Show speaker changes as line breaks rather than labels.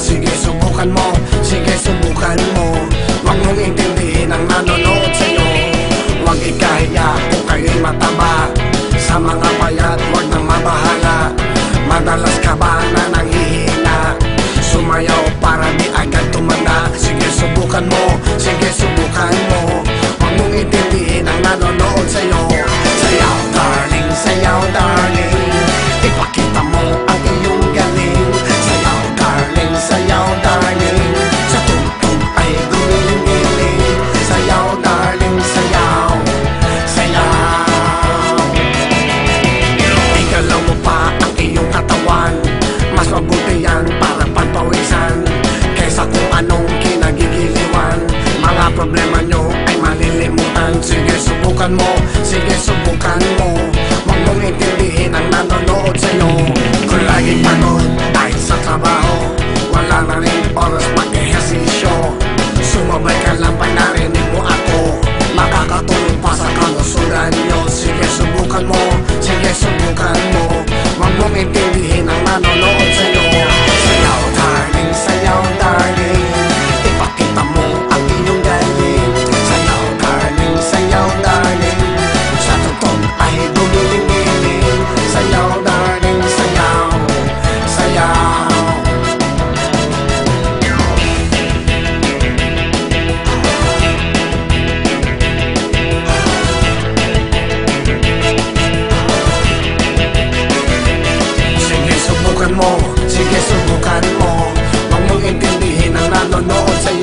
Sige subukan mo, sige subukan mo. Huwag mong intindihin ang nanonood sa'yo. Huwag ikahiya kung kayo'y mataba. Sa mga payat, huwag nang mabahala. Madalas ka ba na nanghihina Sumayaw para di agad tumanda. Sige subukan mo, kung anong kinagigiliwan? Mga problema nyo ay malilimutan. Sige subukan mo, sige subukan mo. Huwag mong intindihin ang nanonood sa'yo. Kung laging pagod dahil sa trabaho Wala na rin oras mag-ehersisyo. Sumabay ka lang pag narinig mo ako. Makakatulong pa sa kalusugan nyo. Sige subukan mo, sige subukan mo. Huwag mong intindihin ang nanonood sa'yo mo Huwag mong intindihin ang nanonood sa'yo